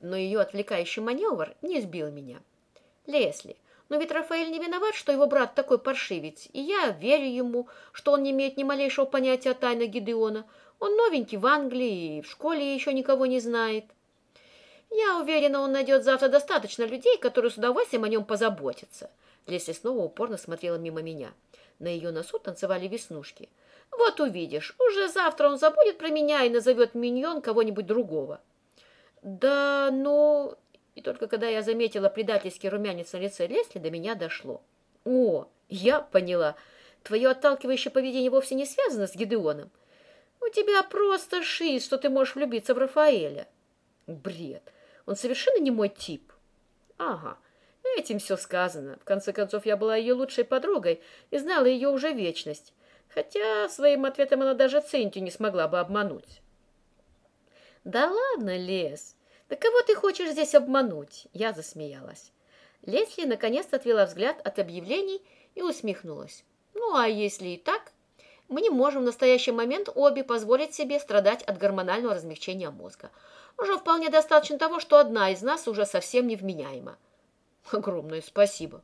но ее отвлекающий маневр не сбил меня. Лесли, но ведь Рафаэль не виноват, что его брат такой паршивец, и я верю ему, что он не имеет ни малейшего понятия о тайнах Гидеона. Он новенький в Англии и в школе еще никого не знает. Я уверена, он найдет завтра достаточно людей, которые с удовольствием о нем позаботятся. Лесли снова упорно смотрела мимо меня. На ее носу танцевали веснушки. Вот увидишь, уже завтра он забудет про меня и назовет миньон кого-нибудь другого. Да, ну... И только когда я заметила предательский румянец на лице Лесли, до меня дошло. О, я поняла. Твое отталкивающее поведение вовсе не связано с Гидеоном. У тебя просто шиз, что ты можешь влюбиться в Рафаэля. Бред. Он совершенно не мой тип. Ага, этим все сказано. В конце концов, я была ее лучшей подругой и знала ее уже вечность. Хотя своим ответом она даже Центию не смогла бы обмануть. Да ладно, Лес, да кого ты хочешь здесь обмануть? Я засмеялась. Лесли наконец-то отвела взгляд от объявлений и усмехнулась. Ну, а если и так, мы не можем в настоящий момент обе позволить себе страдать от гормонального размягчения мозга. Уже вполне достаточно того, что одна из нас уже совсем невменяема. Огромное спасибо.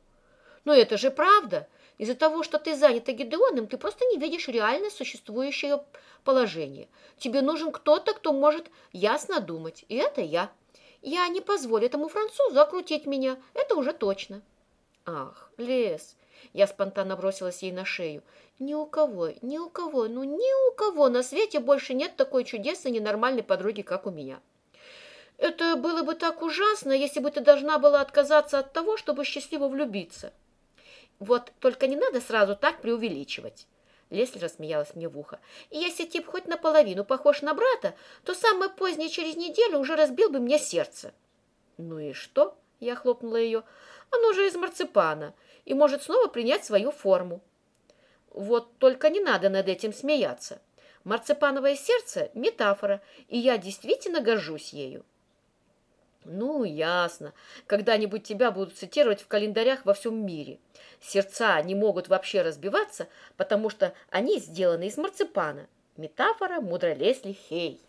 Но это же правда. Из-за того, что ты занята Гидеоном, ты просто не видишь реально существующее положение. Тебе нужен кто-то, кто может ясно думать. И это я. Я не позволю этому французу окрутить меня. Это уже точно. Ах, лес. Я спонтанно бросилась ей на шею. Ни у кого, ни у кого, ну ни у кого на свете больше нет такой чудесной, ненормальной подруги, как у меня. Это было бы так ужасно, если бы ты должна была отказаться от того, чтобы счастливо влюбиться. Вот только не надо сразу так преувеличивать. Лесли рассмеялась мне в ухо. И если тип хоть наполовину похож на брата, то самое позднее через неделю уже разбил бы мне сердце. Ну и что? Я хлопнула ее. Оно же из марципана и может снова принять свою форму. Вот только не надо над этим смеяться. Марципановое сердце – метафора, и я действительно горжусь ею. Ну, ясно. Когда-нибудь тебя будут цитировать в календарях во всем мире. Сердца не могут вообще разбиваться, потому что они сделаны из марципана. Метафора мудролесли Хей.